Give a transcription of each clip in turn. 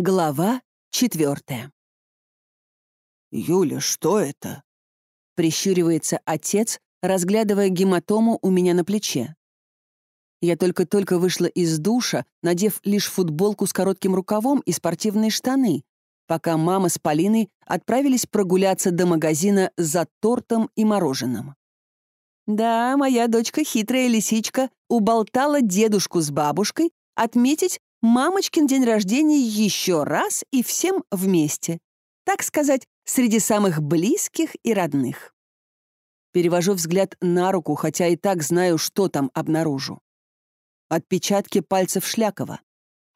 Глава четвертая. «Юля, что это?» — прищуривается отец, разглядывая гематому у меня на плече. Я только-только вышла из душа, надев лишь футболку с коротким рукавом и спортивные штаны, пока мама с Полиной отправились прогуляться до магазина за тортом и мороженым. Да, моя дочка, хитрая лисичка, уболтала дедушку с бабушкой отметить мамочкин день рождения еще раз и всем вместе. Так сказать, среди самых близких и родных. Перевожу взгляд на руку, хотя и так знаю, что там обнаружу. Отпечатки пальцев Шлякова.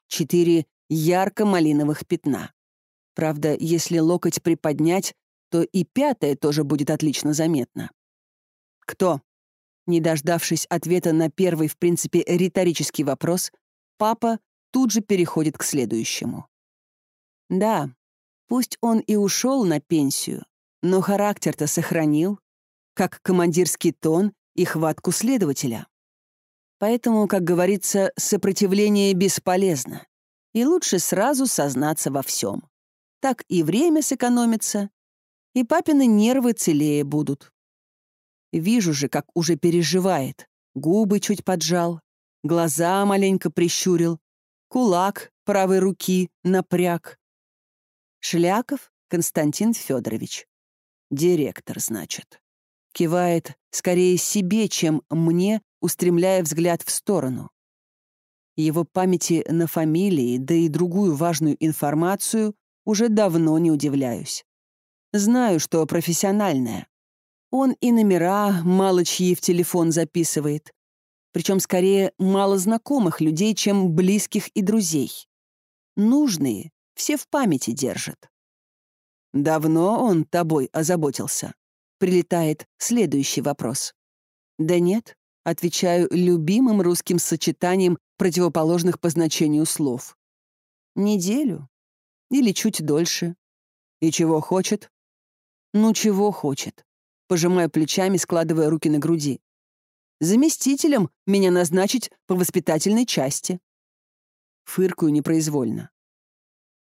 Четыре ярко-малиновых пятна. Правда, если локоть приподнять, то и пятое тоже будет отлично заметно. Кто? Не дождавшись ответа на первый, в принципе, риторический вопрос, папа тут же переходит к следующему. Да, пусть он и ушел на пенсию, но характер-то сохранил, как командирский тон и хватку следователя. Поэтому, как говорится, сопротивление бесполезно, и лучше сразу сознаться во всем. Так и время сэкономится, и папины нервы целее будут. Вижу же, как уже переживает, губы чуть поджал, глаза маленько прищурил, кулак правой руки напряг. Шляков Константин Федорович. Директор, значит. Кивает скорее себе, чем мне, устремляя взгляд в сторону. Его памяти на фамилии, да и другую важную информацию уже давно не удивляюсь. Знаю, что профессиональная. Он и номера мало чьи в телефон записывает, причем скорее мало знакомых людей, чем близких и друзей. Нужные все в памяти держат. «Давно он тобой озаботился?» Прилетает следующий вопрос. «Да нет», — отвечаю любимым русским сочетанием противоположных по значению слов. «Неделю. Или чуть дольше. И чего хочет?» «Ну, чего хочет?» Пожимаю плечами, складывая руки на груди заместителем меня назначить по воспитательной части. Фыркую непроизвольно.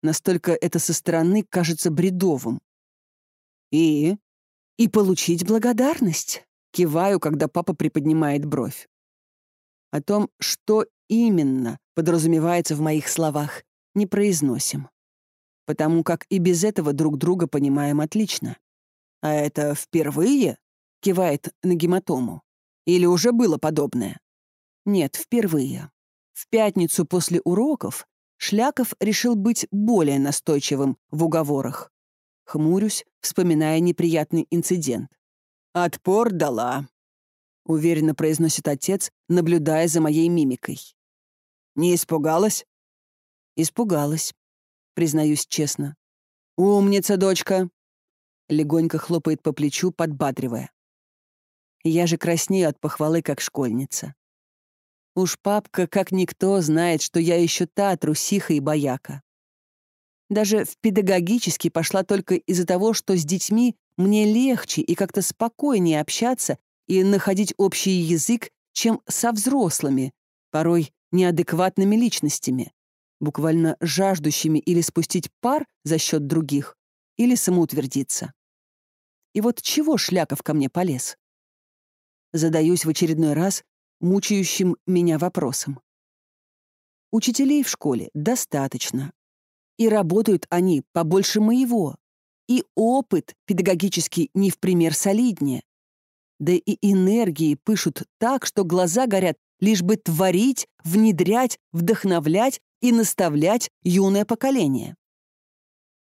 Настолько это со стороны кажется бредовым. И? И получить благодарность. Киваю, когда папа приподнимает бровь. О том, что именно подразумевается в моих словах, не произносим. Потому как и без этого друг друга понимаем отлично. А это впервые? Кивает на гематому. Или уже было подобное? Нет, впервые. В пятницу после уроков Шляков решил быть более настойчивым в уговорах. Хмурюсь, вспоминая неприятный инцидент. «Отпор дала», — уверенно произносит отец, наблюдая за моей мимикой. «Не испугалась?» «Испугалась», — признаюсь честно. «Умница, дочка!» Легонько хлопает по плечу, подбадривая. Я же краснею от похвалы, как школьница. Уж папка, как никто, знает, что я еще та трусиха и бояка. Даже в педагогический пошла только из-за того, что с детьми мне легче и как-то спокойнее общаться и находить общий язык, чем со взрослыми, порой неадекватными личностями, буквально жаждущими или спустить пар за счет других, или самоутвердиться. И вот чего Шляков ко мне полез? Задаюсь в очередной раз мучающим меня вопросом. Учителей в школе достаточно. И работают они побольше моего. И опыт педагогический не в пример солиднее. Да и энергии пышут так, что глаза горят, лишь бы творить, внедрять, вдохновлять и наставлять юное поколение.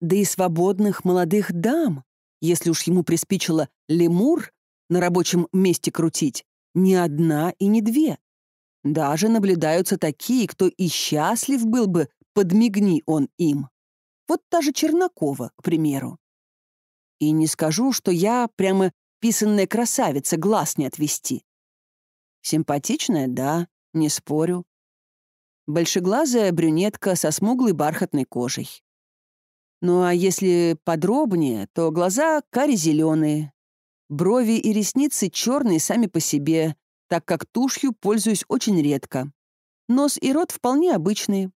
Да и свободных молодых дам, если уж ему приспичило лемур, на рабочем месте крутить. Ни одна и не две. Даже наблюдаются такие, кто и счастлив был бы, подмигни он им. Вот та же Чернакова, к примеру. И не скажу, что я прямо писанная красавица, глаз не отвести. Симпатичная, да, не спорю. Большеглазая брюнетка со смуглой бархатной кожей. Ну а если подробнее, то глаза кари-зеленые, Брови и ресницы черные сами по себе, так как тушью пользуюсь очень редко. Нос и рот вполне обычные.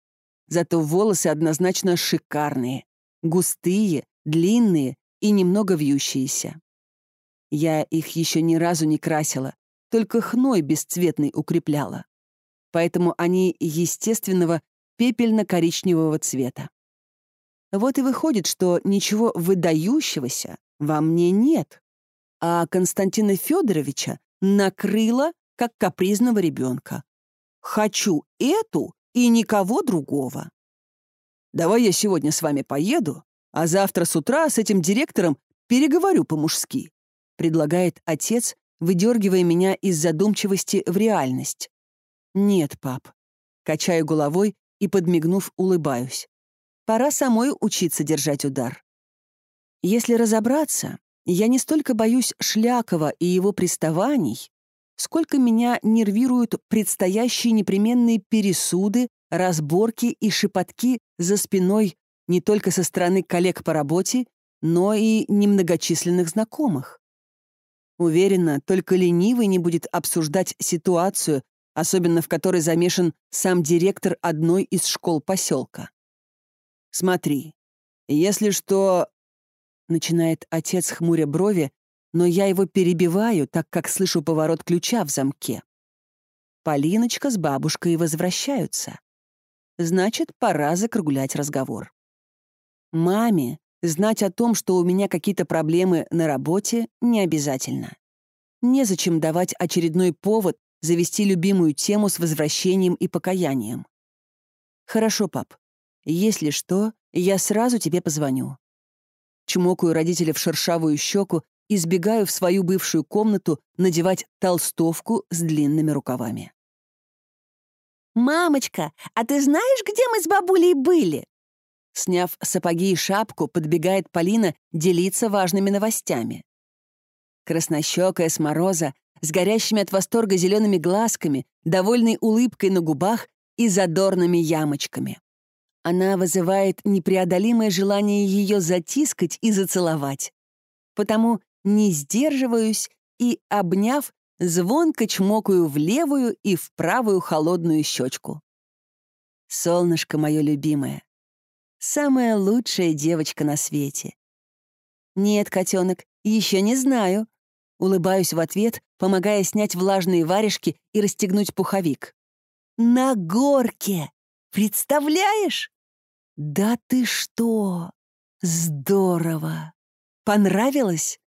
зато волосы однозначно шикарные. Густые, длинные и немного вьющиеся. Я их еще ни разу не красила, только хной бесцветный укрепляла. Поэтому они естественного пепельно-коричневого цвета. Вот и выходит, что ничего выдающегося во мне нет, а Константина Федоровича накрыло, как капризного ребенка. Хочу эту и никого другого. Давай я сегодня с вами поеду, а завтра с утра с этим директором переговорю по-мужски», предлагает отец, выдергивая меня из задумчивости в реальность. «Нет, пап». Качаю головой и, подмигнув, улыбаюсь. Пора самой учиться держать удар. Если разобраться, я не столько боюсь Шлякова и его приставаний, сколько меня нервируют предстоящие непременные пересуды, разборки и шепотки за спиной не только со стороны коллег по работе, но и немногочисленных знакомых. Уверена, только ленивый не будет обсуждать ситуацию, особенно в которой замешан сам директор одной из школ поселка. «Смотри, если что...» — начинает отец хмуря брови, но я его перебиваю, так как слышу поворот ключа в замке. Полиночка с бабушкой возвращаются. Значит, пора закруглять разговор. Маме знать о том, что у меня какие-то проблемы на работе, не обязательно. Незачем давать очередной повод завести любимую тему с возвращением и покаянием. Хорошо, пап. Если что, я сразу тебе позвоню. Чмокаю родителя в шершавую щеку и сбегаю в свою бывшую комнату надевать толстовку с длинными рукавами. «Мамочка, а ты знаешь, где мы с бабулей были?» Сняв сапоги и шапку, подбегает Полина делиться важными новостями. Краснощекая с мороза, с горящими от восторга зелеными глазками, довольной улыбкой на губах и задорными ямочками. Она вызывает непреодолимое желание ее затискать и зацеловать. Потому не сдерживаюсь и, обняв, звонко чмокаю в левую и в правую холодную щечку. Солнышко мое любимое. Самая лучшая девочка на свете. Нет, котенок, еще не знаю. Улыбаюсь в ответ, помогая снять влажные варежки и расстегнуть пуховик. На горке! Представляешь? Да ты что? Здорово! Понравилось?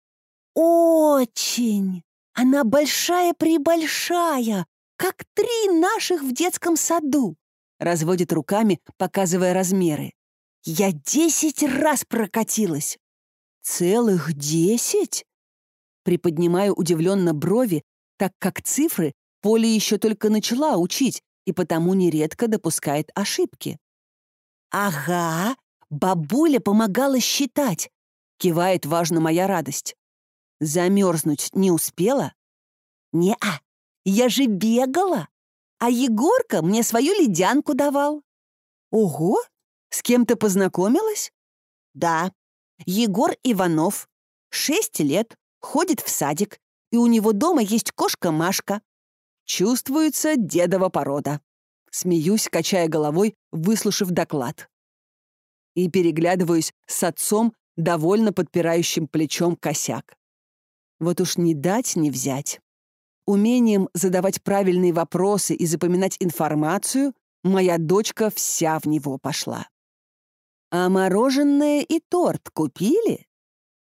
«Очень! Она большая-пребольшая, как три наших в детском саду!» Разводит руками, показывая размеры. «Я десять раз прокатилась!» «Целых десять?» Приподнимаю удивленно брови, так как цифры Поле еще только начала учить и потому нередко допускает ошибки. «Ага, бабуля помогала считать», — кивает важно моя радость. Замерзнуть не успела? Не-а, я же бегала. А Егорка мне свою ледянку давал. Ого, с кем то познакомилась? Да, Егор Иванов. Шесть лет, ходит в садик, и у него дома есть кошка Машка. Чувствуется дедова порода. Смеюсь, качая головой, выслушав доклад. И переглядываюсь с отцом, довольно подпирающим плечом косяк. Вот уж не дать, не взять. Умением задавать правильные вопросы и запоминать информацию моя дочка вся в него пошла. А мороженое и торт купили?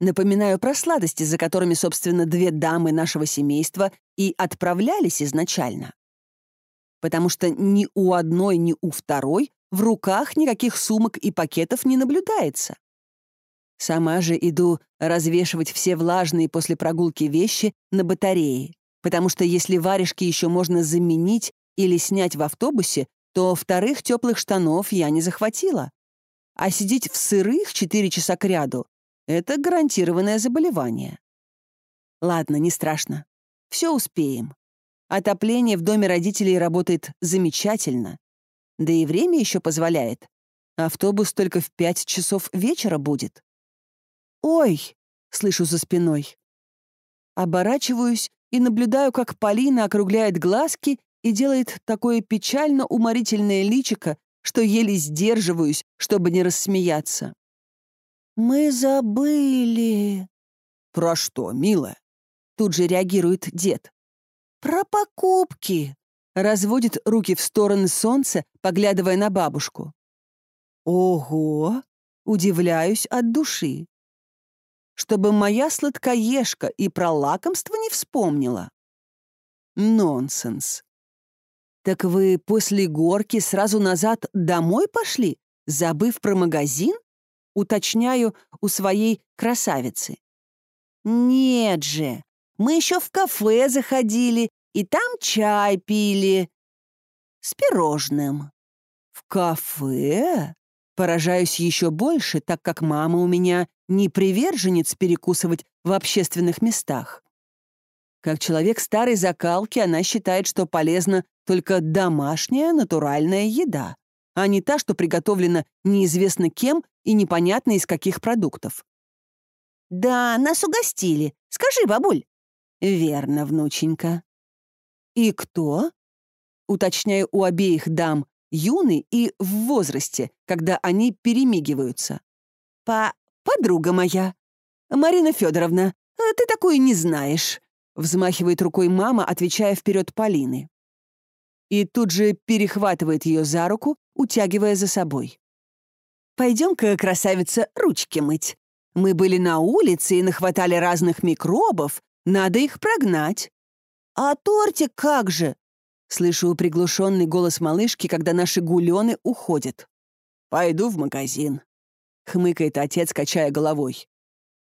Напоминаю про сладости, за которыми, собственно, две дамы нашего семейства и отправлялись изначально. Потому что ни у одной, ни у второй в руках никаких сумок и пакетов не наблюдается. Сама же иду развешивать все влажные после прогулки вещи на батарее, потому что если варежки еще можно заменить или снять в автобусе, то вторых теплых штанов я не захватила. А сидеть в сырых 4 часа кряду — это гарантированное заболевание. Ладно, не страшно. Все успеем. Отопление в доме родителей работает замечательно. Да и время еще позволяет. Автобус только в 5 часов вечера будет. «Ой!» — слышу за спиной. Оборачиваюсь и наблюдаю, как Полина округляет глазки и делает такое печально-уморительное личико, что еле сдерживаюсь, чтобы не рассмеяться. «Мы забыли». «Про что, милая?» Тут же реагирует дед. «Про покупки!» Разводит руки в стороны солнца, поглядывая на бабушку. «Ого!» Удивляюсь от души. Чтобы моя сладкоежка и про лакомство не вспомнила. Нонсенс. Так вы после горки сразу назад домой пошли, забыв про магазин? Уточняю у своей красавицы. Нет же, мы еще в кафе заходили и там чай пили. С пирожным. В кафе? Поражаюсь еще больше, так как мама у меня не приверженец перекусывать в общественных местах. Как человек старой закалки, она считает, что полезна только домашняя натуральная еда, а не та, что приготовлена неизвестно кем и непонятно из каких продуктов. «Да, нас угостили. Скажи, бабуль». «Верно, внученька». «И кто?» Уточняю у обеих дам, юны и в возрасте, когда они перемигиваются. «По... подруга моя. Марина Федоровна, ты такое не знаешь», взмахивает рукой мама, отвечая вперед Полины. И тут же перехватывает ее за руку, утягивая за собой. «Пойдем-ка, красавица, ручки мыть. Мы были на улице и нахватали разных микробов, надо их прогнать». «А тортик как же?» Слышу приглушенный голос малышки, когда наши гулены уходят. «Пойду в магазин», — хмыкает отец, качая головой.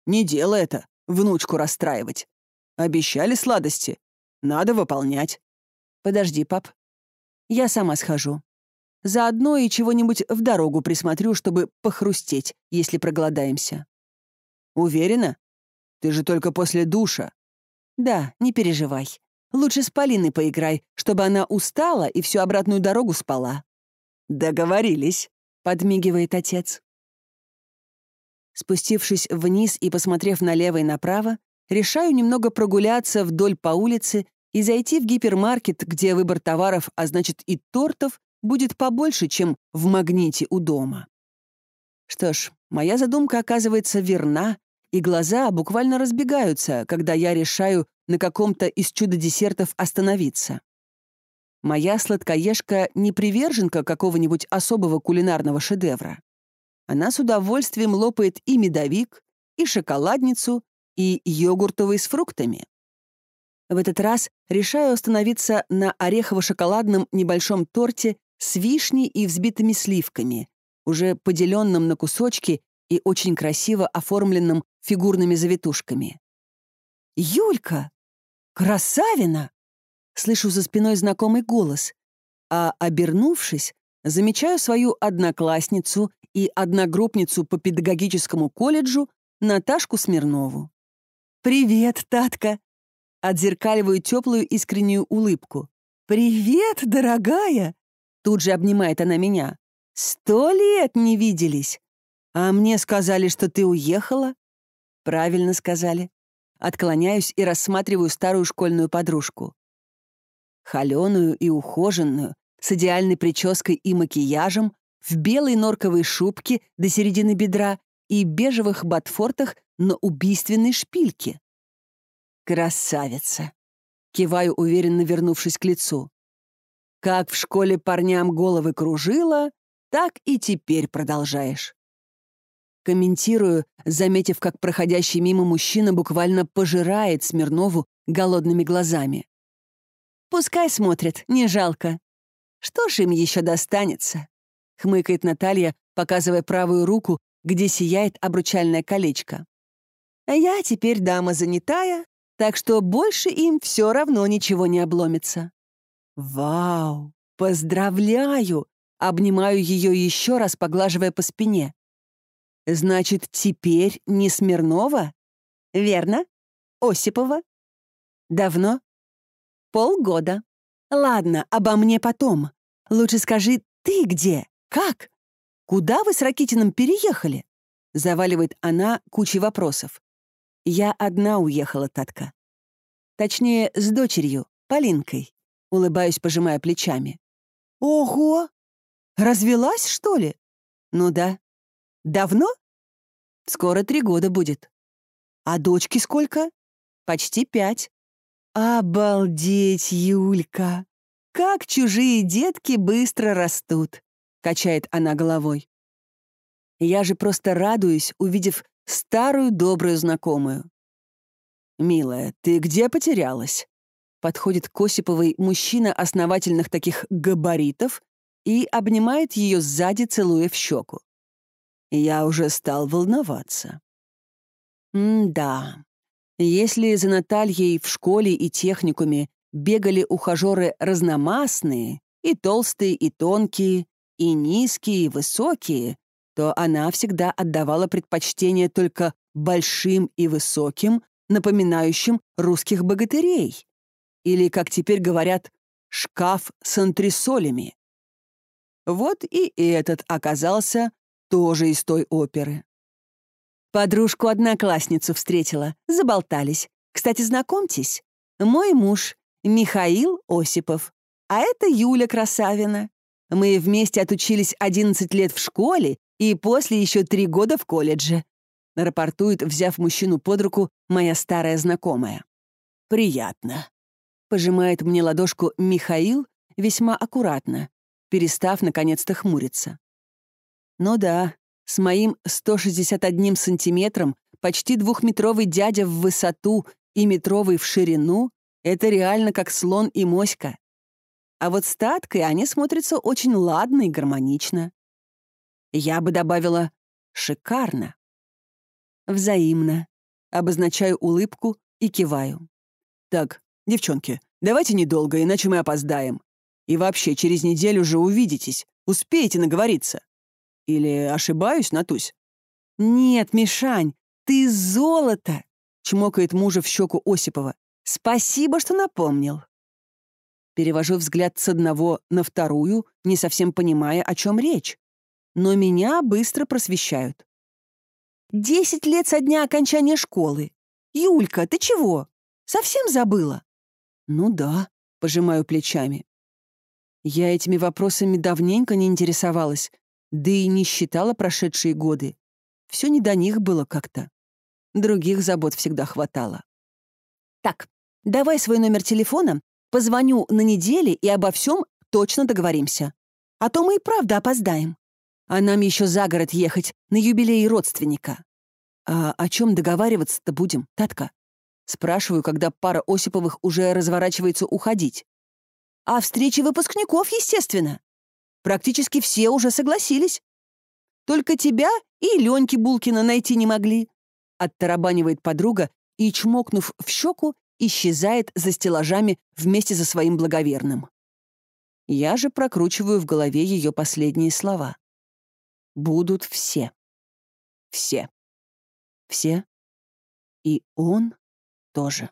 «Не дело это, внучку расстраивать. Обещали сладости. Надо выполнять». «Подожди, пап. Я сама схожу. Заодно и чего-нибудь в дорогу присмотрю, чтобы похрустеть, если проголодаемся». «Уверена? Ты же только после душа». «Да, не переживай. Лучше с Полиной поиграй, чтобы она устала и всю обратную дорогу спала». «Договорились», — подмигивает отец. Спустившись вниз и посмотрев налево и направо, решаю немного прогуляться вдоль по улице и зайти в гипермаркет, где выбор товаров, а значит и тортов, будет побольше, чем в магните у дома. Что ж, моя задумка оказывается верна, и глаза буквально разбегаются, когда я решаю на каком-то из чудо-десертов остановиться. Моя сладкоежка не приверженка какого-нибудь особого кулинарного шедевра. Она с удовольствием лопает и медовик, и шоколадницу, и йогуртовый с фруктами. В этот раз решаю остановиться на орехово-шоколадном небольшом торте с вишней и взбитыми сливками, уже поделенном на кусочки и очень красиво оформленном фигурными завитушками. «Юлька! Красавина!» Слышу за спиной знакомый голос, а, обернувшись, замечаю свою одноклассницу и одногруппницу по педагогическому колледжу Наташку Смирнову. «Привет, Татка!» Отзеркаливаю теплую искреннюю улыбку. «Привет, дорогая!» Тут же обнимает она меня. «Сто лет не виделись!» «А мне сказали, что ты уехала?» «Правильно сказали». Отклоняюсь и рассматриваю старую школьную подружку. Холеную и ухоженную, с идеальной прической и макияжем, в белой норковой шубке до середины бедра и бежевых ботфортах на убийственной шпильке. «Красавица!» — киваю, уверенно вернувшись к лицу. «Как в школе парням головы кружила, так и теперь продолжаешь. Комментирую, заметив, как проходящий мимо мужчина буквально пожирает Смирнову голодными глазами. «Пускай смотрят, не жалко. Что ж им еще достанется?» — хмыкает Наталья, показывая правую руку, где сияет обручальное колечко. «А я теперь дама занятая, так что больше им все равно ничего не обломится». «Вау! Поздравляю!» Обнимаю ее еще раз, поглаживая по спине. Значит, теперь не Смирнова? Верно. Осипова. Давно? Полгода. Ладно, обо мне потом. Лучше скажи, ты где? Как? Куда вы с Ракитиным переехали? Заваливает она кучей вопросов. Я одна уехала, Татка. Точнее, с дочерью, Полинкой. Улыбаюсь, пожимая плечами. Ого! Развелась, что ли? Ну да. Давно? Скоро три года будет. А дочки сколько? Почти пять. Обалдеть, Юлька! Как чужие детки быстро растут, качает она головой. Я же просто радуюсь, увидев старую добрую знакомую. «Милая, ты где потерялась?» Подходит к Осиповой мужчина основательных таких габаритов и обнимает ее сзади, целуя в щеку. Я уже стал волноваться. М-да. Если за Натальей в школе и техникуме бегали ухажеры разномастные, и толстые, и тонкие, и низкие, и высокие, то она всегда отдавала предпочтение только большим и высоким, напоминающим русских богатырей. Или, как теперь говорят, шкаф с антресолями. Вот и этот оказался тоже из той оперы. Подружку-одноклассницу встретила, заболтались. Кстати, знакомьтесь, мой муж Михаил Осипов, а это Юля Красавина. Мы вместе отучились 11 лет в школе и после еще три года в колледже. Рапортует, взяв мужчину под руку, моя старая знакомая. Приятно. Пожимает мне ладошку Михаил весьма аккуратно, перестав наконец-то хмуриться. Ну да, с моим 161 сантиметром почти двухметровый дядя в высоту и метровый в ширину — это реально как слон и моська. А вот статкой они смотрятся очень ладно и гармонично. Я бы добавила «шикарно». Взаимно. Обозначаю улыбку и киваю. Так, девчонки, давайте недолго, иначе мы опоздаем. И вообще, через неделю же увидитесь. Успеете наговориться. Или ошибаюсь, Натусь? Нет, Мишань, ты золото! Чмокает мужа в щеку Осипова. Спасибо, что напомнил. Перевожу взгляд с одного на вторую, не совсем понимая, о чем речь но меня быстро просвещают. «Десять лет со дня окончания школы. Юлька, ты чего? Совсем забыла?» «Ну да», — пожимаю плечами. Я этими вопросами давненько не интересовалась, да и не считала прошедшие годы. Все не до них было как-то. Других забот всегда хватало. «Так, давай свой номер телефона, позвоню на неделе и обо всем точно договоримся. А то мы и правда опоздаем». А нам еще за город ехать, на юбилей родственника. А о чем договариваться-то будем, Татка? Спрашиваю, когда пара Осиповых уже разворачивается уходить. А встречи выпускников, естественно. Практически все уже согласились. Только тебя и Леньки Булкина найти не могли. Оттарабанивает подруга и, чмокнув в щеку, исчезает за стеллажами вместе за своим благоверным. Я же прокручиваю в голове ее последние слова будут все. Все. Все. И он тоже.